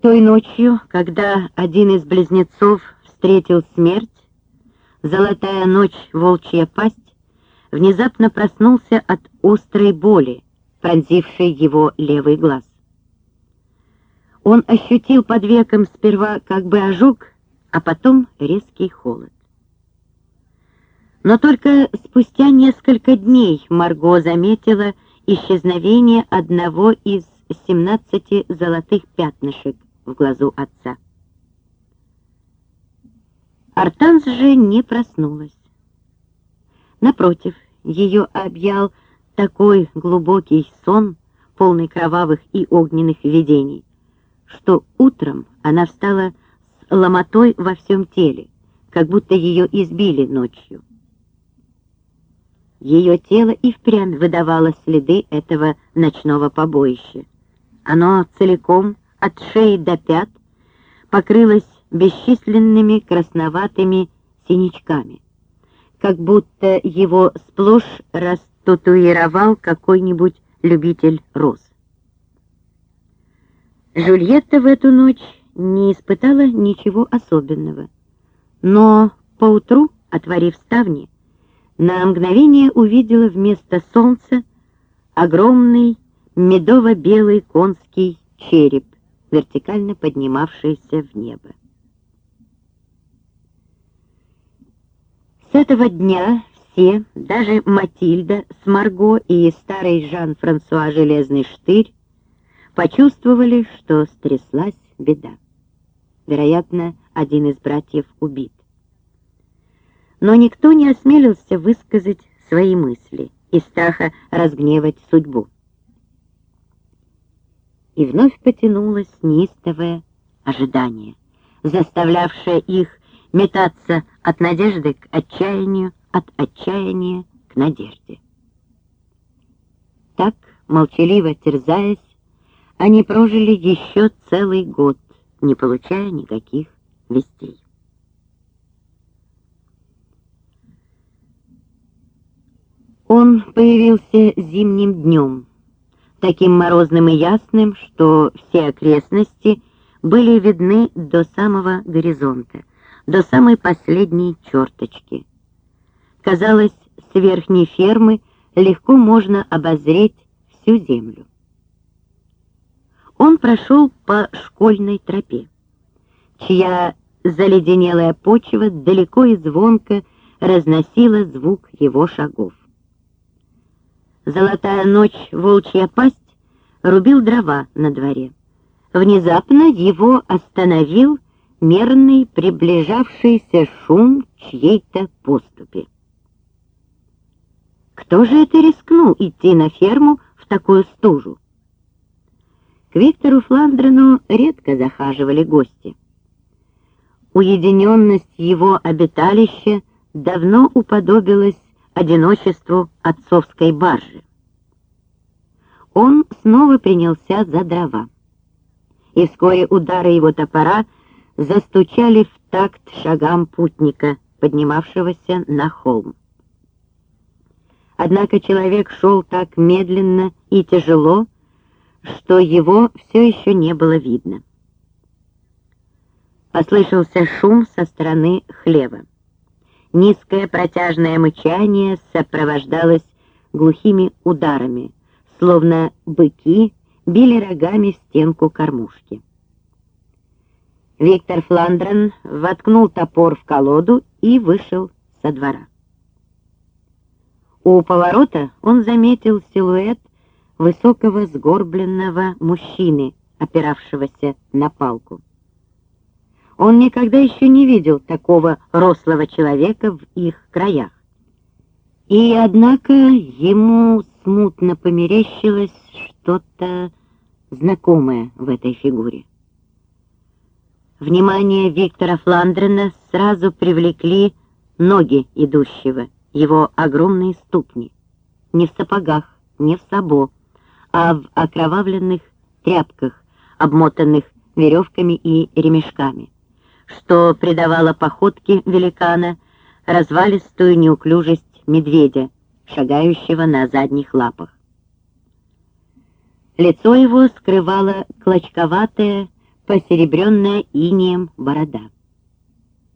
Той ночью, когда один из близнецов встретил смерть, золотая ночь, волчья пасть, внезапно проснулся от острой боли, пронзившей его левый глаз. Он ощутил под веком сперва как бы ожог, а потом резкий холод. Но только спустя несколько дней Марго заметила исчезновение одного из 17 золотых пятнышек в глазу отца. Артанс же не проснулась. Напротив, ее объял такой глубокий сон, полный кровавых и огненных видений, что утром она встала с ломотой во всем теле, как будто ее избили ночью. Ее тело и впрямь выдавало следы этого ночного побоища. Оно целиком, от шеи до пят, покрылось бесчисленными красноватыми синячками, как будто его сплошь растатуировал какой-нибудь любитель роз. Жульетта в эту ночь не испытала ничего особенного, но поутру, отворив ставни, на мгновение увидела вместо солнца огромный медово-белый конский череп, вертикально поднимавшийся в небо. С этого дня все, даже Матильда с Марго и старый Жан-Франсуа Железный Штырь, почувствовали, что стряслась беда. Вероятно, один из братьев убит. Но никто не осмелился высказать свои мысли из страха разгневать судьбу. И вновь потянулось неистовое ожидание, заставлявшее их метаться от надежды к отчаянию, от отчаяния к надежде. Так, молчаливо терзаясь, они прожили еще целый год, не получая никаких вестей. Он появился зимним днем, таким морозным и ясным, что все окрестности были видны до самого горизонта, до самой последней черточки. Казалось, с верхней фермы легко можно обозреть всю землю. Он прошел по школьной тропе, чья заледенелая почва далеко и звонко разносила звук его шагов. Золотая ночь, волчья пасть, рубил дрова на дворе. Внезапно его остановил мерный приближавшийся шум чьей-то поступи. Кто же это рискнул идти на ферму в такую стужу? К Виктору Фландрену редко захаживали гости. Уединенность его обиталища давно уподобилась одиночеству отцовской баржи. Он снова принялся за дрова, и вскоре удары его топора застучали в такт шагам путника, поднимавшегося на холм. Однако человек шел так медленно и тяжело, что его все еще не было видно. Послышался шум со стороны хлева. Низкое протяжное мычание сопровождалось глухими ударами, словно быки били рогами в стенку кормушки. Виктор Фландрен воткнул топор в колоду и вышел со двора. У поворота он заметил силуэт высокого сгорбленного мужчины, опиравшегося на палку. Он никогда еще не видел такого рослого человека в их краях. И, однако, ему смутно померещилось что-то знакомое в этой фигуре. Внимание Виктора Фландрена сразу привлекли ноги идущего, его огромные ступни. Не в сапогах, не в сабо, а в окровавленных тряпках, обмотанных веревками и ремешками что придавало походке великана развалистую неуклюжесть медведя, шагающего на задних лапах. Лицо его скрывала клочковатая, посеребренная инием борода.